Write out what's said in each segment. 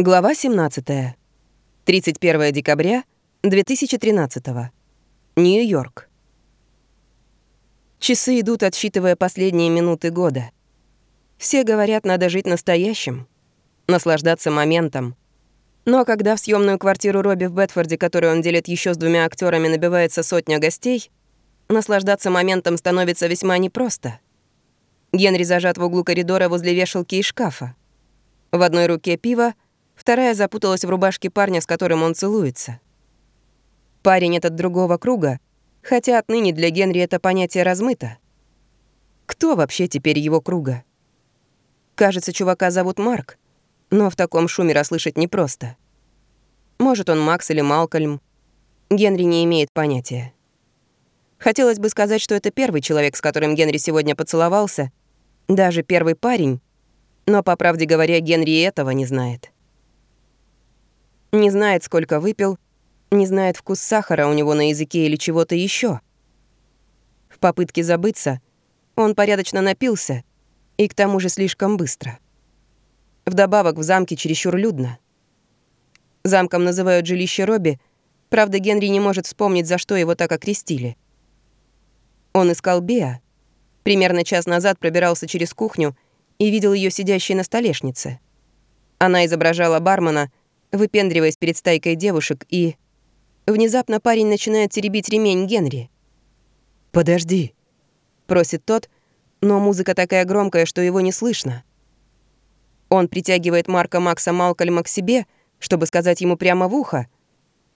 Глава 17. 31 декабря 2013. Нью-Йорк. Часы идут, отсчитывая последние минуты года. Все говорят, надо жить настоящим, наслаждаться моментом. Но когда в съемную квартиру Робби в Бетфорде, которую он делит еще с двумя актерами, набивается сотня гостей, наслаждаться моментом становится весьма непросто. Генри зажат в углу коридора возле вешалки и шкафа. В одной руке пиво — Вторая запуталась в рубашке парня, с которым он целуется. Парень этот другого круга, хотя отныне для Генри это понятие размыто. Кто вообще теперь его круга? Кажется, чувака зовут Марк, но в таком шуме расслышать непросто. Может, он Макс или Малкольм. Генри не имеет понятия. Хотелось бы сказать, что это первый человек, с которым Генри сегодня поцеловался, даже первый парень, но, по правде говоря, Генри этого не знает. Не знает, сколько выпил, не знает вкус сахара у него на языке или чего-то еще. В попытке забыться он порядочно напился, и к тому же слишком быстро. Вдобавок в замке чересчур людно. Замком называют жилище Робби, правда, Генри не может вспомнить, за что его так окрестили. Он искал Беа. Примерно час назад пробирался через кухню и видел ее сидящей на столешнице. Она изображала бармена — выпендриваясь перед стайкой девушек, и... Внезапно парень начинает теребить ремень Генри. «Подожди», — просит тот, но музыка такая громкая, что его не слышно. Он притягивает Марка Макса Малкольма к себе, чтобы сказать ему прямо в ухо,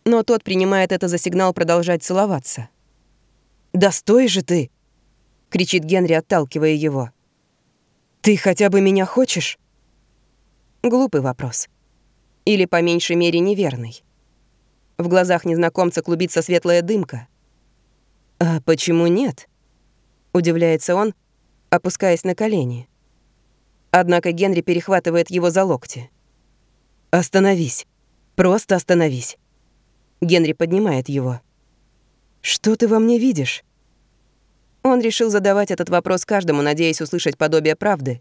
но тот принимает это за сигнал продолжать целоваться. «Да стой же ты!» — кричит Генри, отталкивая его. «Ты хотя бы меня хочешь?» Глупый вопрос или, по меньшей мере, неверный. В глазах незнакомца клубится светлая дымка. «А почему нет?» — удивляется он, опускаясь на колени. Однако Генри перехватывает его за локти. «Остановись. Просто остановись». Генри поднимает его. «Что ты во мне видишь?» Он решил задавать этот вопрос каждому, надеясь услышать подобие правды.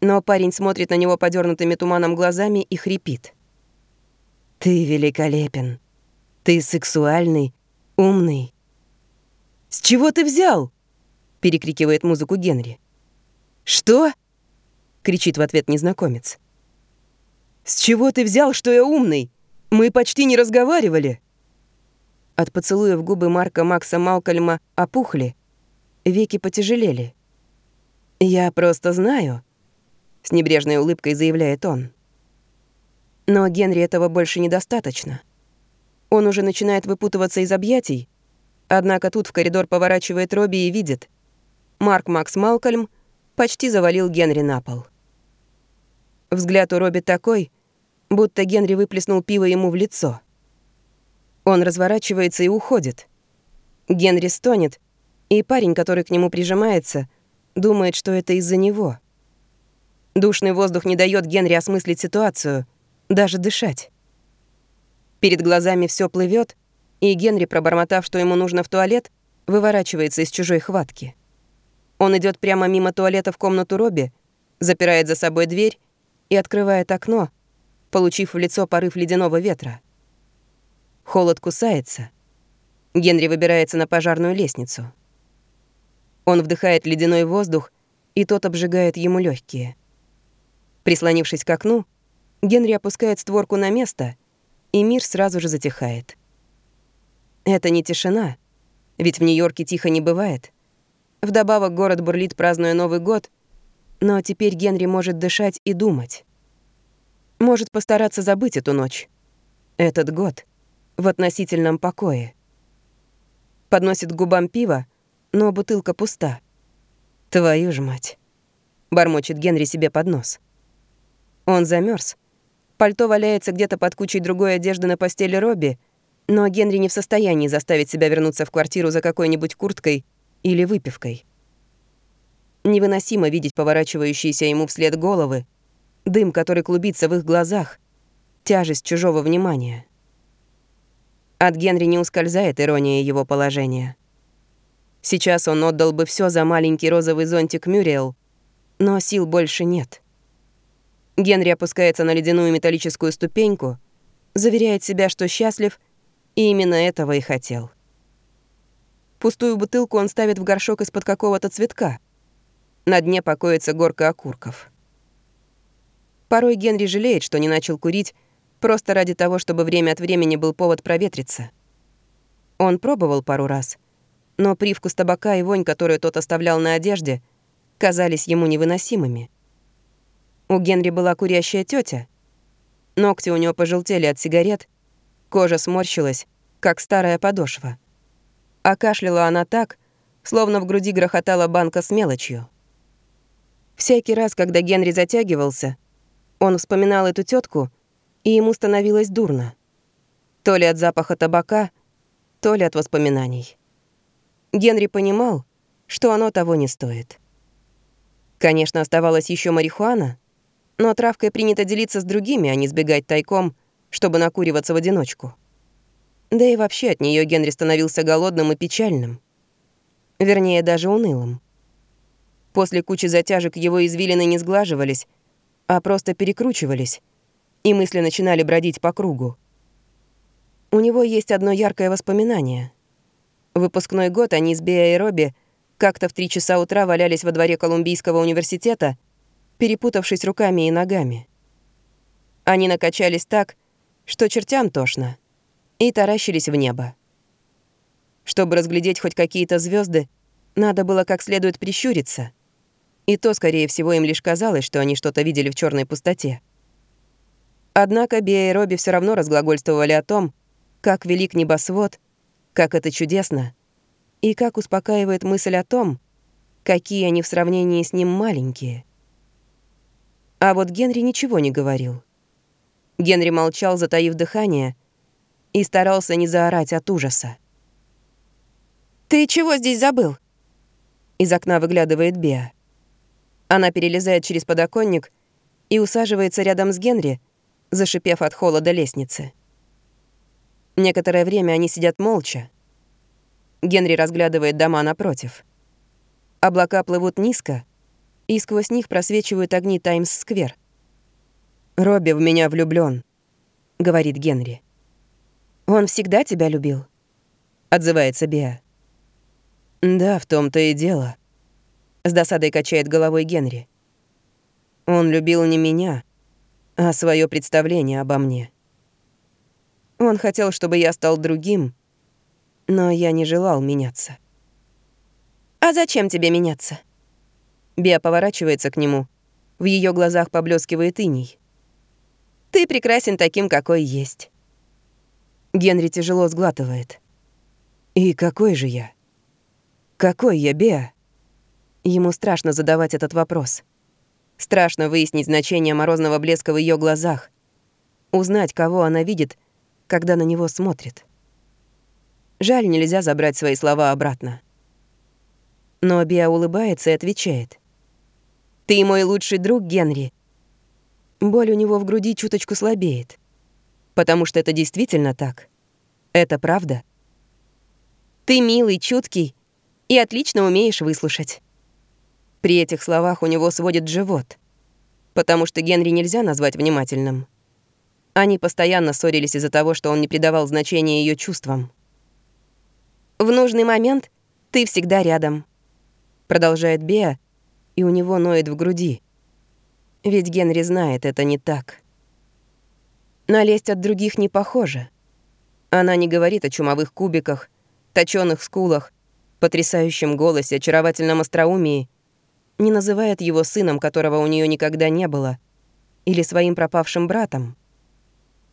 Но парень смотрит на него подернутыми туманом глазами и хрипит. Ты великолепен. Ты сексуальный, умный. «С чего ты взял?» — перекрикивает музыку Генри. «Что?» — кричит в ответ незнакомец. «С чего ты взял, что я умный? Мы почти не разговаривали!» От поцелуя в губы Марка Макса Малкольма опухли, веки потяжелели. «Я просто знаю», — с небрежной улыбкой заявляет он. Но Генри этого больше недостаточно. Он уже начинает выпутываться из объятий, однако тут в коридор поворачивает Робби и видит. Марк Макс Малкольм почти завалил Генри на пол. Взгляд у Робби такой, будто Генри выплеснул пиво ему в лицо. Он разворачивается и уходит. Генри стонет, и парень, который к нему прижимается, думает, что это из-за него. Душный воздух не дает Генри осмыслить ситуацию — даже дышать. Перед глазами все плывет, и Генри, пробормотав, что ему нужно в туалет, выворачивается из чужой хватки. Он идет прямо мимо туалета в комнату Робби, запирает за собой дверь и открывает окно, получив в лицо порыв ледяного ветра. Холод кусается. Генри выбирается на пожарную лестницу. Он вдыхает ледяной воздух, и тот обжигает ему легкие. Прислонившись к окну, Генри опускает створку на место, и мир сразу же затихает. Это не тишина, ведь в Нью-Йорке тихо не бывает. Вдобавок город бурлит, празднуя Новый год, но теперь Генри может дышать и думать. Может постараться забыть эту ночь, этот год, в относительном покое. Подносит к губам пиво, но бутылка пуста. «Твою ж мать!» — бормочет Генри себе под нос. Он замерз, Пальто валяется где-то под кучей другой одежды на постели Робби, но Генри не в состоянии заставить себя вернуться в квартиру за какой-нибудь курткой или выпивкой. Невыносимо видеть поворачивающиеся ему вслед головы, дым, который клубится в их глазах, тяжесть чужого внимания. От Генри не ускользает ирония его положения. Сейчас он отдал бы все за маленький розовый зонтик Мюриэл, но сил больше нет. Генри опускается на ледяную металлическую ступеньку, заверяет себя, что счастлив, и именно этого и хотел. Пустую бутылку он ставит в горшок из-под какого-то цветка. На дне покоится горка окурков. Порой Генри жалеет, что не начал курить, просто ради того, чтобы время от времени был повод проветриться. Он пробовал пару раз, но привкус табака и вонь, которую тот оставлял на одежде, казались ему невыносимыми. У Генри была курящая тетя. Ногти у него пожелтели от сигарет, кожа сморщилась, как старая подошва. А кашляла она так, словно в груди грохотала банка с мелочью. Всякий раз, когда Генри затягивался, он вспоминал эту тетку, и ему становилось дурно. То ли от запаха табака, то ли от воспоминаний. Генри понимал, что оно того не стоит. Конечно, оставалась еще марихуана, но травкой принято делиться с другими, а не сбегать тайком, чтобы накуриваться в одиночку. Да и вообще от нее Генри становился голодным и печальным. Вернее, даже унылым. После кучи затяжек его извилины не сглаживались, а просто перекручивались, и мысли начинали бродить по кругу. У него есть одно яркое воспоминание. выпускной год они с Беа и Робби как-то в три часа утра валялись во дворе Колумбийского университета, перепутавшись руками и ногами. Они накачались так, что чертям тошно — и таращились в небо. Чтобы разглядеть хоть какие-то звезды, надо было как следует прищуриться. И то, скорее всего, им лишь казалось, что они что-то видели в черной пустоте. Однако Бея и Робби все равно разглагольствовали о том, как велик небосвод, как это чудесно, и как успокаивает мысль о том, какие они в сравнении с ним маленькие. А вот Генри ничего не говорил. Генри молчал, затаив дыхание — и старался не заорать от ужаса. «Ты чего здесь забыл?» Из окна выглядывает Беа. Она перелезает через подоконник и усаживается рядом с Генри, зашипев от холода лестницы. Некоторое время они сидят молча. Генри разглядывает дома напротив. Облака плывут низко, и сквозь них просвечивают огни Таймс-сквер. «Робби в меня влюблён», — говорит Генри. «Он всегда тебя любил?» — отзывается Беа. «Да, в том-то и дело», — с досадой качает головой Генри. «Он любил не меня, а свое представление обо мне. Он хотел, чтобы я стал другим, но я не желал меняться». «А зачем тебе меняться?» Беа поворачивается к нему. В ее глазах поблескивает иней. «Ты прекрасен таким, какой есть». Генри тяжело сглатывает. «И какой же я? Какой я, Беа?» Ему страшно задавать этот вопрос. Страшно выяснить значение морозного блеска в ее глазах. Узнать, кого она видит, когда на него смотрит. Жаль, нельзя забрать свои слова обратно. Но Беа улыбается и отвечает. «Ты мой лучший друг, Генри». Боль у него в груди чуточку слабеет потому что это действительно так. Это правда. Ты милый, чуткий и отлично умеешь выслушать. При этих словах у него сводит живот, потому что Генри нельзя назвать внимательным. Они постоянно ссорились из-за того, что он не придавал значения ее чувствам. «В нужный момент ты всегда рядом», — продолжает Беа, и у него ноет в груди. Ведь Генри знает, это не так. Налезть от других не похоже. Она не говорит о чумовых кубиках, точёных скулах, потрясающем голосе, очаровательном остроумии, не называет его сыном, которого у нее никогда не было, или своим пропавшим братом,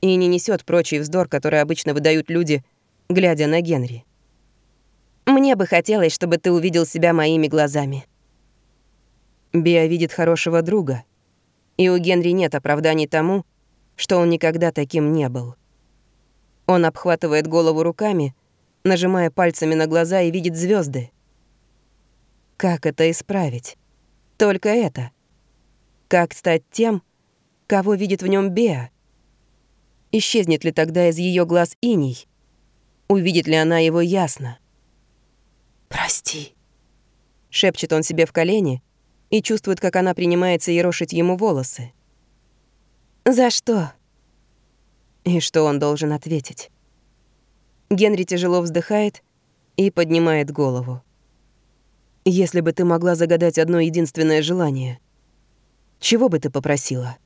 и не несет прочий вздор, который обычно выдают люди, глядя на Генри. «Мне бы хотелось, чтобы ты увидел себя моими глазами». Биа видит хорошего друга, и у Генри нет оправданий тому, что он никогда таким не был. Он обхватывает голову руками, нажимая пальцами на глаза и видит звезды. Как это исправить? Только это. Как стать тем, кого видит в нем Беа? Исчезнет ли тогда из ее глаз иней? Увидит ли она его ясно? «Прости», — шепчет он себе в колени и чувствует, как она принимается ерошить ему волосы. «За что?» И что он должен ответить? Генри тяжело вздыхает и поднимает голову. «Если бы ты могла загадать одно единственное желание, чего бы ты попросила?»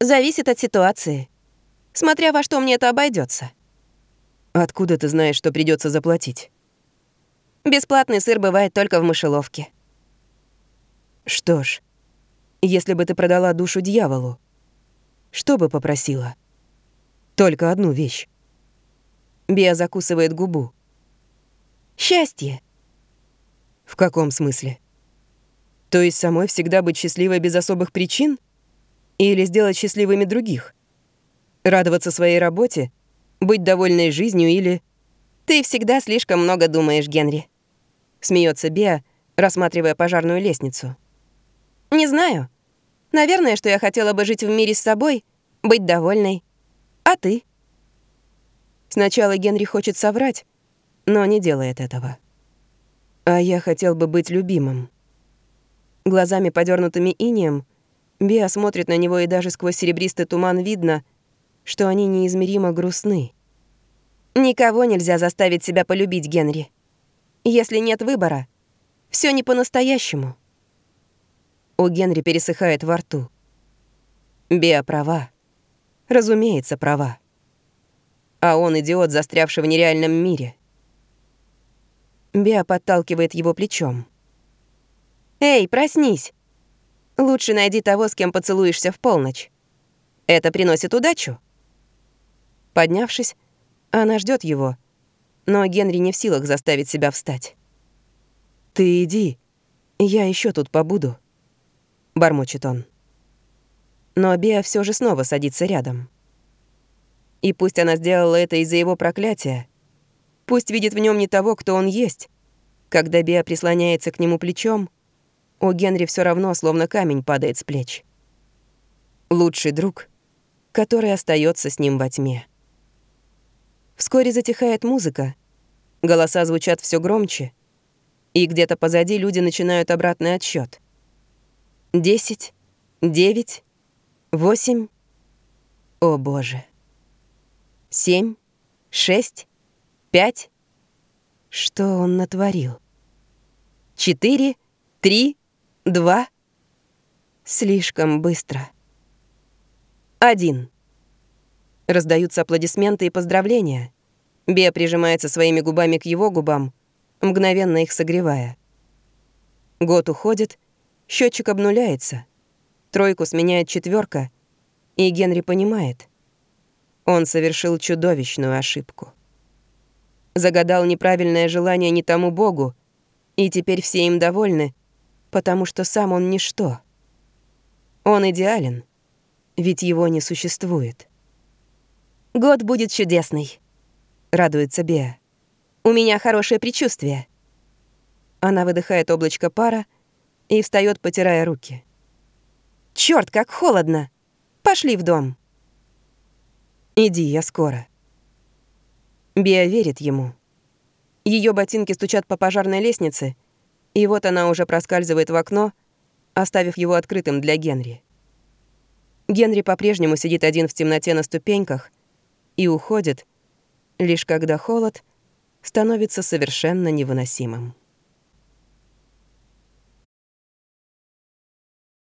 «Зависит от ситуации. Смотря во что мне это обойдется. «Откуда ты знаешь, что придется заплатить?» «Бесплатный сыр бывает только в мышеловке». «Что ж, если бы ты продала душу дьяволу, что бы попросила?» «Только одну вещь». Беа закусывает губу. «Счастье». «В каком смысле?» То есть самой всегда быть счастливой без особых причин? Или сделать счастливыми других? Радоваться своей работе? Быть довольной жизнью или... «Ты всегда слишком много думаешь, Генри», — смеется Беа, рассматривая пожарную лестницу. «Не знаю. Наверное, что я хотела бы жить в мире с собой, быть довольной. А ты?» Сначала Генри хочет соврать, но не делает этого. А я хотел бы быть любимым. Глазами, подернутыми инием, Биа смотрит на него, и даже сквозь серебристый туман видно, что они неизмеримо грустны. «Никого нельзя заставить себя полюбить, Генри. Если нет выбора, все не по-настоящему». У Генри пересыхает во рту. Биа права. Разумеется, права. А он идиот, застрявший в нереальном мире. Биа подталкивает его плечом. «Эй, проснись! Лучше найди того, с кем поцелуешься в полночь. Это приносит удачу». Поднявшись, она ждет его, но Генри не в силах заставить себя встать. «Ты иди, я еще тут побуду», — бормочет он. Но Беа все же снова садится рядом. И пусть она сделала это из-за его проклятия, пусть видит в нем не того, кто он есть, когда Беа прислоняется к нему плечом — у Генри все равно словно камень падает с плеч. Лучший друг, который остается с ним во тьме. Вскоре затихает музыка, голоса звучат все громче, и где-то позади люди начинают обратный отсчет. Десять, девять, восемь. О боже. Семь, шесть, пять. Что он натворил? Четыре, три, Два. Слишком быстро. Один. Раздаются аплодисменты и поздравления. Беа прижимается своими губами к его губам, мгновенно их согревая. Год уходит, счетчик обнуляется. Тройку сменяет четверка, и Генри понимает. Он совершил чудовищную ошибку. Загадал неправильное желание не тому богу, и теперь все им довольны, потому что сам он ничто. Он идеален, ведь его не существует. «Год будет чудесный», — радуется Беа. «У меня хорошее предчувствие». Она выдыхает облачко пара и встает, потирая руки. «Чёрт, как холодно! Пошли в дом!» «Иди, я скоро». Беа верит ему. Ее ботинки стучат по пожарной лестнице — и вот она уже проскальзывает в окно, оставив его открытым для Генри. Генри по-прежнему сидит один в темноте на ступеньках и уходит, лишь когда холод становится совершенно невыносимым.